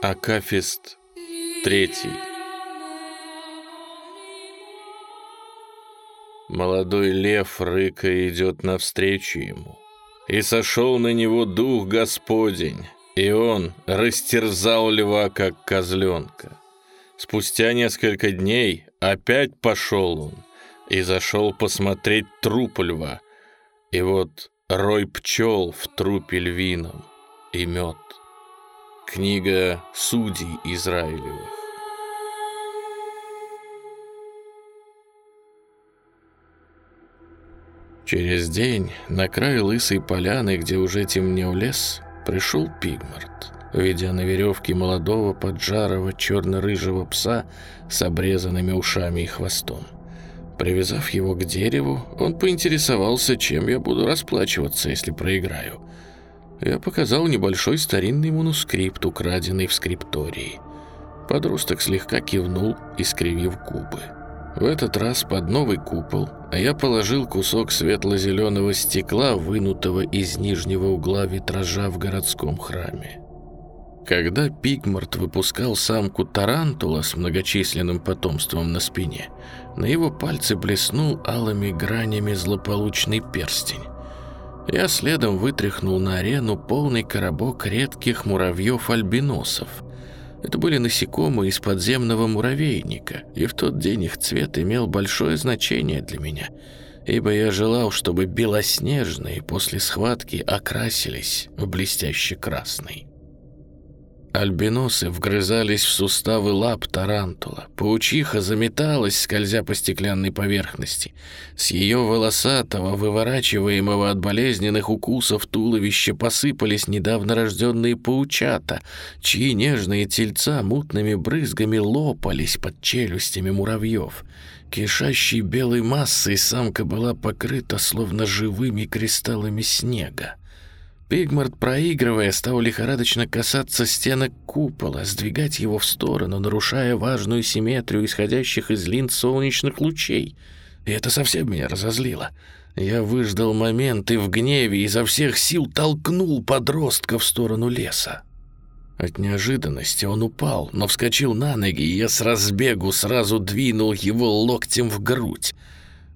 Акафист третий. Молодой лев рыка идет навстречу ему. И сошел на него дух Господень, и он растерзал льва, как козленка. Спустя несколько дней опять пошел он и зашел посмотреть труп льва. И вот рой пчел в трупе львином и мед. Книга Судей Израилевых. Через день на край лысой поляны, где уже темнел лес, пришел Пигмарт, ведя на веревке молодого поджарого черно-рыжего пса с обрезанными ушами и хвостом. Привязав его к дереву, он поинтересовался, чем я буду расплачиваться, если проиграю – я показал небольшой старинный манускрипт, украденный в скриптории. Подросток слегка кивнул, искривив губы. В этот раз под новый купол я положил кусок светло-зеленого стекла, вынутого из нижнего угла витража в городском храме. Когда Пигмарт выпускал самку тарантула с многочисленным потомством на спине, на его пальце блеснул алыми гранями злополучный перстень. Я следом вытряхнул на арену полный коробок редких муравьев-альбиносов. Это были насекомые из подземного муравейника, и в тот день их цвет имел большое значение для меня, ибо я желал, чтобы белоснежные после схватки окрасились в блестяще красный. Альбиносы вгрызались в суставы лап тарантула. Паучиха заметалась, скользя по стеклянной поверхности. С ее волосатого, выворачиваемого от болезненных укусов туловища посыпались недавно рожденные паучата, чьи нежные тельца мутными брызгами лопались под челюстями муравьев. Кишащей белой массой самка была покрыта словно живыми кристаллами снега. Пигмарт, проигрывая, стал лихорадочно касаться стенок купола, сдвигать его в сторону, нарушая важную симметрию исходящих из линз солнечных лучей. И это совсем меня разозлило. Я выждал момент и в гневе изо всех сил толкнул подростка в сторону леса. От неожиданности он упал, но вскочил на ноги, и я с разбегу сразу двинул его локтем в грудь.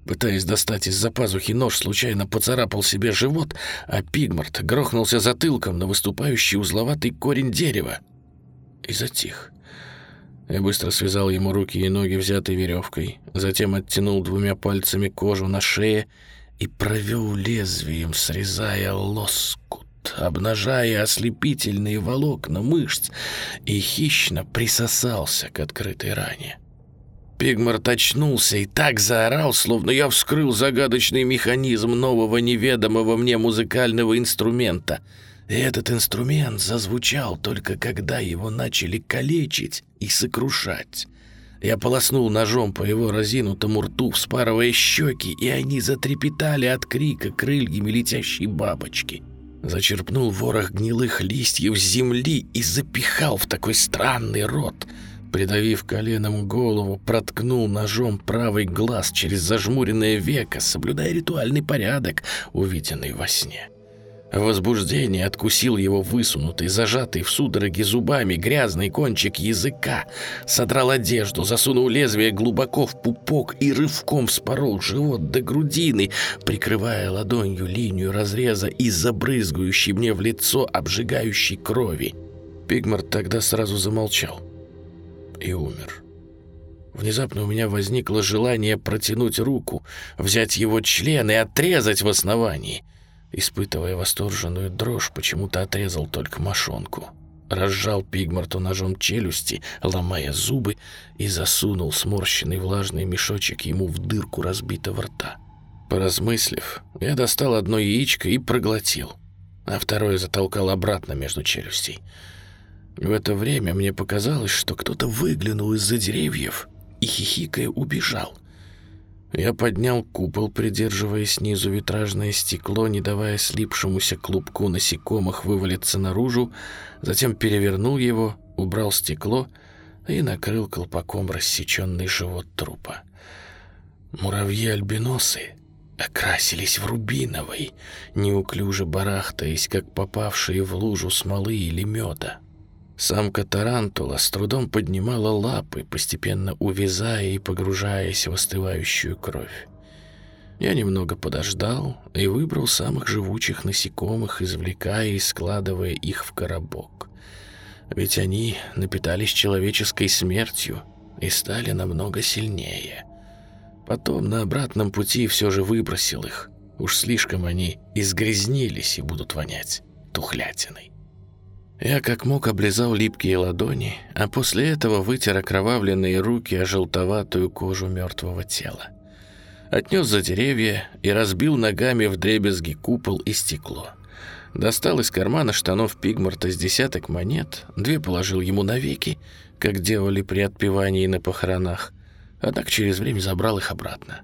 Пытаясь достать из-за пазухи нож, случайно поцарапал себе живот, а Пигмарт грохнулся затылком на выступающий узловатый корень дерева и затих. Я быстро связал ему руки и ноги взятой веревкой, затем оттянул двумя пальцами кожу на шее и провел лезвием, срезая лоскут, обнажая ослепительные волокна мышц и хищно присосался к открытой ране. Пигмарт очнулся и так заорал, словно я вскрыл загадочный механизм нового неведомого мне музыкального инструмента. И этот инструмент зазвучал только когда его начали калечить и сокрушать. Я полоснул ножом по его разинутому рту, вспарывая щеки, и они затрепетали от крика крыльями летящей бабочки. Зачерпнул ворох гнилых листьев земли и запихал в такой странный рот — Придавив коленом голову, проткнул ножом правый глаз через зажмуренное веко, соблюдая ритуальный порядок, увиденный во сне. В возбуждении откусил его высунутый, зажатый в судороге зубами грязный кончик языка, содрал одежду, засунул лезвие глубоко в пупок и рывком вспорол живот до грудины, прикрывая ладонью линию разреза и забрызгающей мне в лицо обжигающей крови. Пигмарт тогда сразу замолчал и умер. Внезапно у меня возникло желание протянуть руку, взять его член и отрезать в основании. Испытывая восторженную дрожь, почему-то отрезал только мошонку. Разжал Пигмарту ножом челюсти, ломая зубы, и засунул сморщенный влажный мешочек ему в дырку разбитого рта. Поразмыслив, я достал одно яичко и проглотил, а второе затолкал обратно между челюстей. В это время мне показалось, что кто-то выглянул из-за деревьев и, хихикая, убежал. Я поднял купол, придерживая снизу витражное стекло, не давая слипшемуся клубку насекомых вывалиться наружу, затем перевернул его, убрал стекло и накрыл колпаком рассеченный живот трупа. Муравьи-альбиносы окрасились в рубиновый, неуклюже барахтаясь, как попавшие в лужу смолы или меда. Самка тарантула с трудом поднимала лапы, постепенно увязая и погружаясь в остывающую кровь. Я немного подождал и выбрал самых живучих насекомых, извлекая и складывая их в коробок. Ведь они напитались человеческой смертью и стали намного сильнее. Потом на обратном пути все же выбросил их. Уж слишком они изгрязнились и будут вонять тухлятиной. Я как мог облизал липкие ладони, а после этого вытер окровавленные руки о желтоватую кожу мертвого тела отнес за деревья и разбил ногами в дребезги купол и стекло. Достал из кармана штанов Пигмарта с десяток монет, две положил ему навеки, как делали при отпевании на похоронах, а так через время забрал их обратно.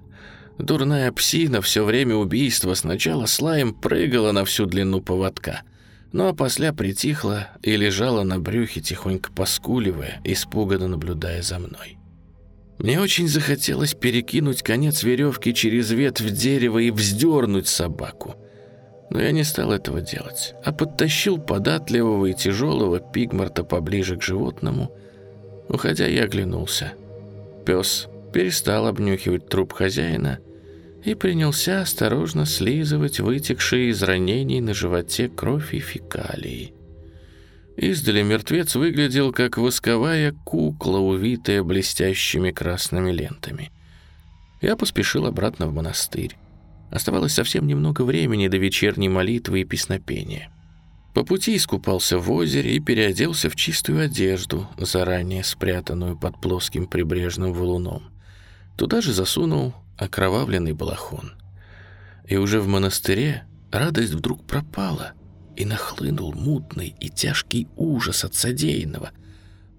Дурная псина все время убийства сначала слаем прыгала на всю длину поводка, но после притихла и лежала на брюхе, тихонько поскуливая, испуганно наблюдая за мной. Мне очень захотелось перекинуть конец веревки через ветвь дерева и вздернуть собаку. Но я не стал этого делать, а подтащил податливого и тяжелого пигмарта поближе к животному. Уходя, я оглянулся. Пес перестал обнюхивать труп хозяина и принялся осторожно слизывать вытекшие из ранений на животе кровь и фекалии. Издали мертвец выглядел как восковая кукла, увитая блестящими красными лентами. Я поспешил обратно в монастырь. Оставалось совсем немного времени до вечерней молитвы и песнопения. По пути искупался в озере и переоделся в чистую одежду, заранее спрятанную под плоским прибрежным валуном. Туда же засунул окровавленный балахон. И уже в монастыре радость вдруг пропала — и нахлынул мутный и тяжкий ужас от содеянного,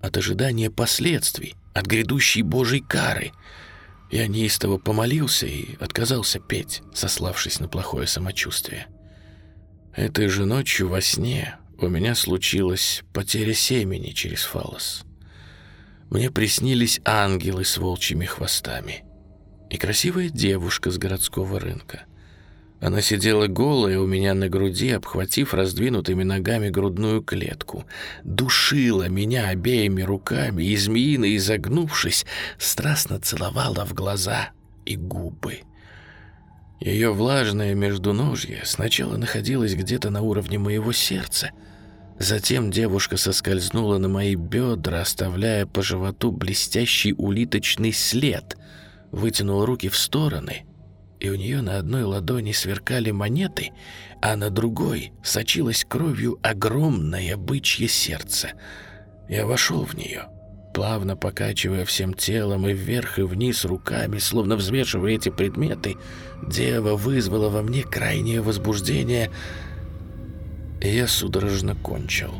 от ожидания последствий, от грядущей Божьей кары. Я неистово помолился и отказался петь, сославшись на плохое самочувствие. Этой же ночью во сне у меня случилась потеря семени через фалос. Мне приснились ангелы с волчьими хвостами и красивая девушка с городского рынка. Она сидела голая у меня на груди, обхватив раздвинутыми ногами грудную клетку. Душила меня обеими руками и, змеино изогнувшись, страстно целовала в глаза и губы. Ее влажное междуножье сначала находилось где-то на уровне моего сердца. Затем девушка соскользнула на мои бедра, оставляя по животу блестящий улиточный след, вытянула руки в стороны — и у нее на одной ладони сверкали монеты, а на другой сочилось кровью огромное бычье сердце. Я вошел в нее, плавно покачивая всем телом и вверх и вниз руками, словно взвешивая эти предметы. Дева вызвала во мне крайнее возбуждение, и я судорожно кончил.